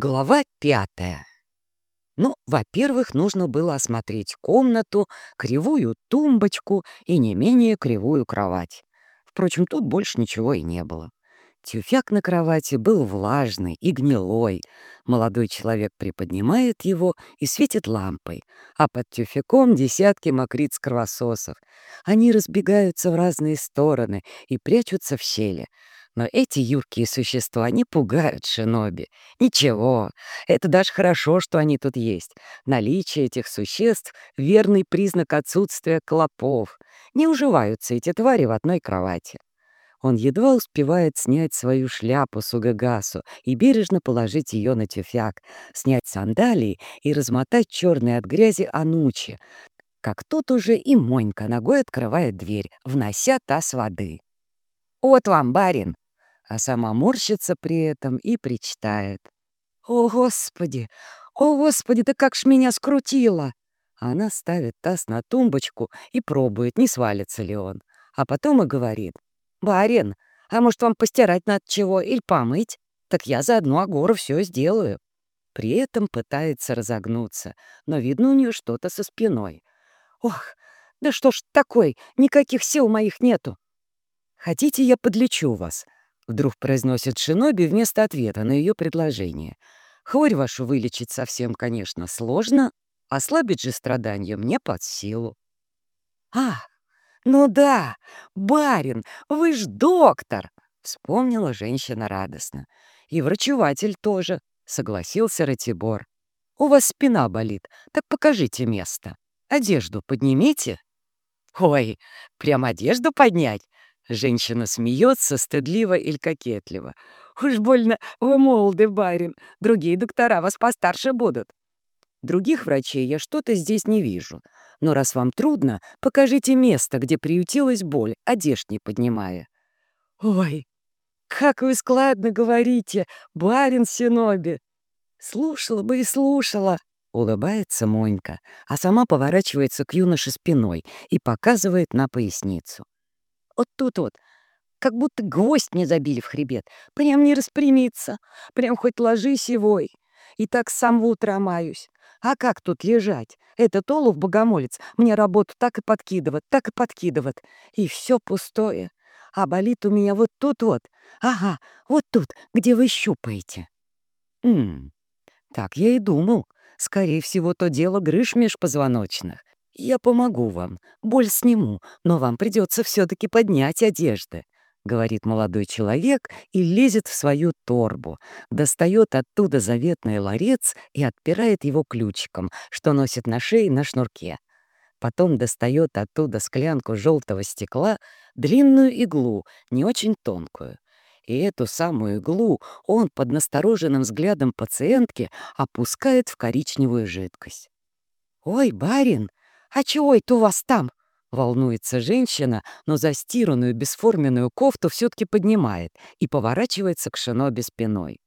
Глава пятая. Ну, во-первых, нужно было осмотреть комнату, кривую тумбочку и не менее кривую кровать. Впрочем, тут больше ничего и не было. Тюфяк на кровати был влажный и гнилой. Молодой человек приподнимает его и светит лампой, а под тюфяком десятки мокриц-кровососов. Они разбегаются в разные стороны и прячутся в щели — но эти юркие существа не пугают шиноби. Ничего, это даже хорошо, что они тут есть. Наличие этих существ — верный признак отсутствия клопов. Не уживаются эти твари в одной кровати. Он едва успевает снять свою шляпу с угагасу и бережно положить ее на тюфяк, снять сандалии и размотать черные от грязи анучи, как тут уже и Монька ногой открывает дверь, внося таз воды. «Вот вам, барин!» А сама морщится при этом и причитает. «О, Господи! О, Господи, да как ж меня скрутило!» Она ставит таз на тумбочку и пробует, не свалится ли он. А потом и говорит. «Барин, а может, вам постирать надо чего или помыть? Так я за одну агору все сделаю». При этом пытается разогнуться, но видно у нее что-то со спиной. «Ох, да что ж такой, никаких сил моих нету!» «Хотите, я подлечу вас?» Вдруг произносит Шиноби вместо ответа на ее предложение. Хворь вашу вылечить совсем, конечно, сложно, ослабить же страдания мне под силу. «А, ну да, барин, вы ж доктор!» — вспомнила женщина радостно. «И врачеватель тоже», — согласился Ратибор. «У вас спина болит, так покажите место. Одежду поднимите». «Ой, прям одежду поднять? Женщина смеется стыдливо или кокетливо. «Уж больно вы молоды, барин. Другие доктора вас постарше будут». Других врачей я что-то здесь не вижу. Но раз вам трудно, покажите место, где приютилась боль, одежд не поднимая. «Ой, как вы складно говорите, барин Синоби!» «Слушала бы и слушала!» — улыбается Монька, а сама поворачивается к юноше спиной и показывает на поясницу. Вот тут вот. Как будто гвоздь мне забили в хребет. Прям не распрямиться. Прям хоть ложись и вой. И так с самого утра маюсь. А как тут лежать? Этот олух богомолец мне работу так и подкидывает, так и подкидывает. И все пустое. А болит у меня вот тут вот. Ага, вот тут, где вы щупаете. Ммм, так я и думал. Скорее всего, то дело грыж межпозвоночных. «Я помогу вам, боль сниму, но вам придется все-таки поднять одежды», — говорит молодой человек и лезет в свою торбу, достает оттуда заветный ларец и отпирает его ключиком, что носит на шее на шнурке. Потом достает оттуда склянку желтого стекла, длинную иглу, не очень тонкую. И эту самую иглу он под настороженным взглядом пациентки опускает в коричневую жидкость. «Ой, барин!» «А чего это у вас там?» Волнуется женщина, но застиранную бесформенную кофту все-таки поднимает и поворачивается к шиноби спиной.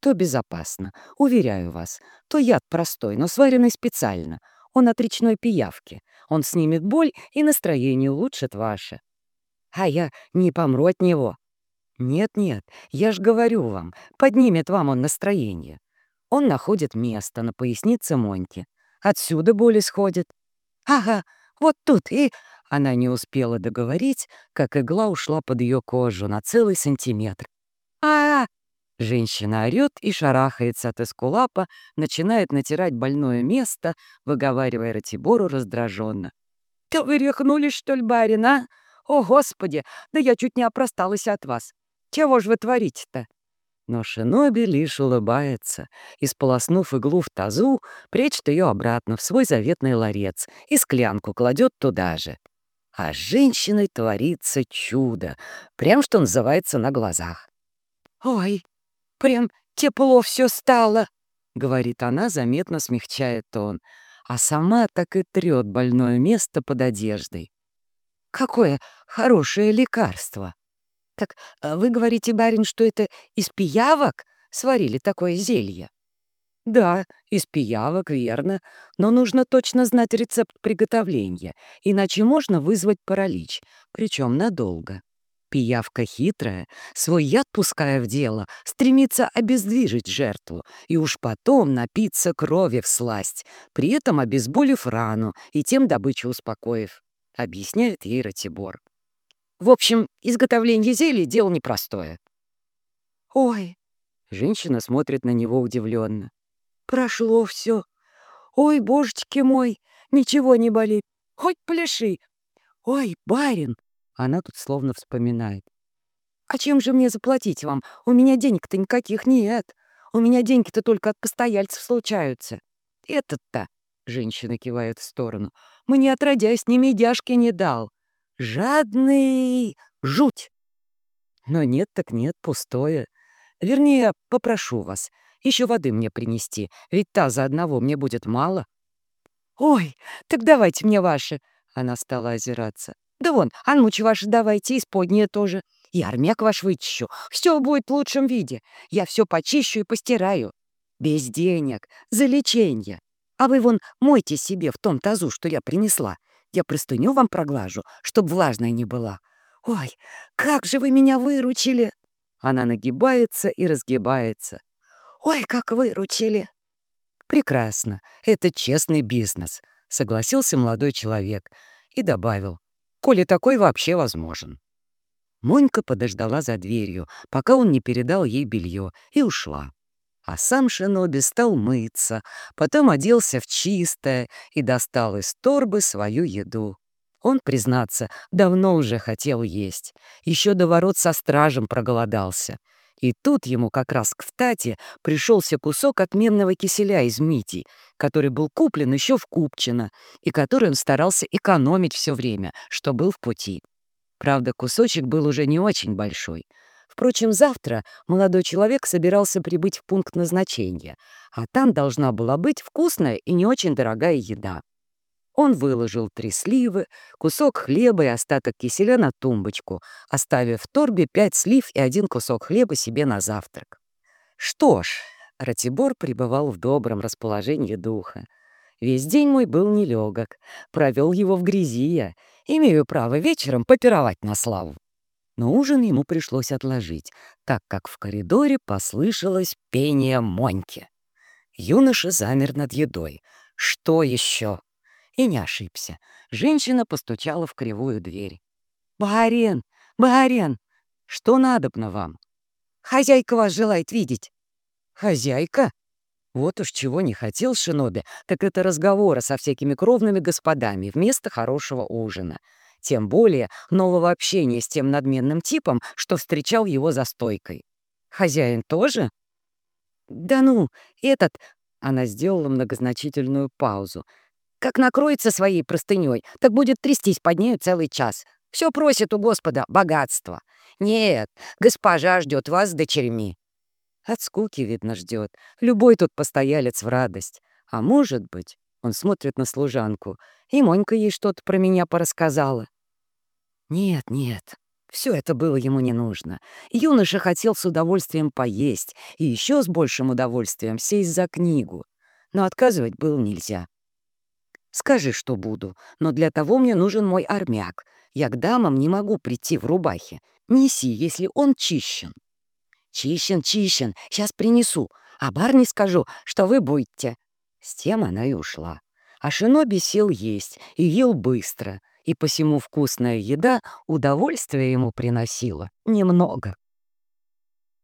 То безопасно, уверяю вас. То яд простой, но сваренный специально. Он от речной пиявки. Он снимет боль и настроение улучшит ваше. А я не помру от него. Нет-нет, я ж говорю вам, поднимет вам он настроение. Он находит место на пояснице Монти. Отсюда боль исходит. «Ага, вот тут и...» Она не успела договорить, как игла ушла под ее кожу на целый сантиметр. а, -а, -а Женщина орёт и шарахается от эскулапа, начинает натирать больное место, выговаривая Ратибору раздраженно. «Да вы рехнулись, что ли, барин, а? О, Господи, да я чуть не опросталась от вас. Чего ж вы творите-то?» Но Шиноби лишь улыбается и, сполоснув иглу в тазу, прячет ее обратно в свой заветный ларец и склянку кладет туда же. А с женщиной творится чудо, прям что называется на глазах. «Ой, прям тепло все стало», — говорит она, заметно смягчая тон, а сама так и трет больное место под одеждой. «Какое хорошее лекарство!» «Так а вы говорите, барин, что это из пиявок сварили такое зелье?» «Да, из пиявок, верно, но нужно точно знать рецепт приготовления, иначе можно вызвать паралич, причем надолго. Пиявка хитрая, свой яд пуская в дело, стремится обездвижить жертву и уж потом напиться крови в сласть, при этом обезболив рану и тем добычу успокоив, — объясняет ей Ратибор. В общем, изготовление зелья — дело непростое. «Ой!» — женщина смотрит на него удивленно. «Прошло все. Ой, божечки мой, ничего не болит. Хоть пляши. Ой, барин!» Она тут словно вспоминает. «А чем же мне заплатить вам? У меня денег-то никаких нет. У меня деньги-то только от постояльцев случаются. Этот-то, — женщина кивает в сторону, — мне отродясь ни медяшки не дал. Жадный жуть!» Но нет так нет, пустое. Вернее, попрошу вас, еще воды мне принести, ведь та за одного мне будет мало. «Ой, так давайте мне ваши!» Она стала озираться. «Да вон, анмуч ваш давайте, исподнее тоже. И армяк ваш вычищу. Все будет в лучшем виде. Я все почищу и постираю. Без денег, за лечение. А вы вон мойте себе в том тазу, что я принесла. Я простыню вам проглажу, чтоб влажная не была. Ой, как же вы меня выручили!» Она нагибается и разгибается. «Ой, как выручили!» «Прекрасно. Это честный бизнес», — согласился молодой человек и добавил, «коли такой вообще возможен». Монька подождала за дверью, пока он не передал ей белье, и ушла. А сам Шиноби стал мыться, потом оделся в чистое и достал из торбы свою еду. Он, признаться, давно уже хотел есть. Еще до ворот со стражем проголодался. И тут ему как раз к втате пришелся кусок отменного киселя из митий, который был куплен еще в Купчино, и который он старался экономить все время, что был в пути. Правда, кусочек был уже не очень большой. Впрочем, завтра молодой человек собирался прибыть в пункт назначения, а там должна была быть вкусная и не очень дорогая еда. Он выложил три сливы, кусок хлеба и остаток киселя на тумбочку, оставив в торбе пять слив и один кусок хлеба себе на завтрак. Что ж, Ратибор пребывал в добром расположении духа. Весь день мой был нелегок, провел его в грязи я, имею право вечером попировать на славу. Но ужин ему пришлось отложить, так как в коридоре послышалось пение Моньки. Юноша замер над едой. Что еще? И не ошибся. Женщина постучала в кривую дверь. «Барин! Барин! Что надобно вам?» «Хозяйка вас желает видеть». «Хозяйка?» Вот уж чего не хотел Шиноби, так это разговора со всякими кровными господами вместо хорошего ужина. Тем более нового общения с тем надменным типом, что встречал его за стойкой. «Хозяин тоже?» «Да ну, этот...» Она сделала многозначительную паузу. Как накроется своей простыней, так будет трястись под нею целый час. Все просит у Господа богатства. Нет, госпожа ждет вас с дочерьми. От скуки, видно, ждет. Любой тут постоялец в радость. А может быть, он смотрит на служанку, и Монька ей что-то про меня порассказала. Нет, нет, все это было ему не нужно. Юноша хотел с удовольствием поесть и еще с большим удовольствием сесть за книгу. Но отказывать было нельзя. Скажи, что буду, но для того мне нужен мой армяк. Я к дамам не могу прийти в рубахе. Неси, если он чищен. Чищен, чищен, сейчас принесу, а барни скажу, что вы будете. С тем она и ушла. А Шиноби сел есть и ел быстро, и посему вкусная еда удовольствие ему приносила немного.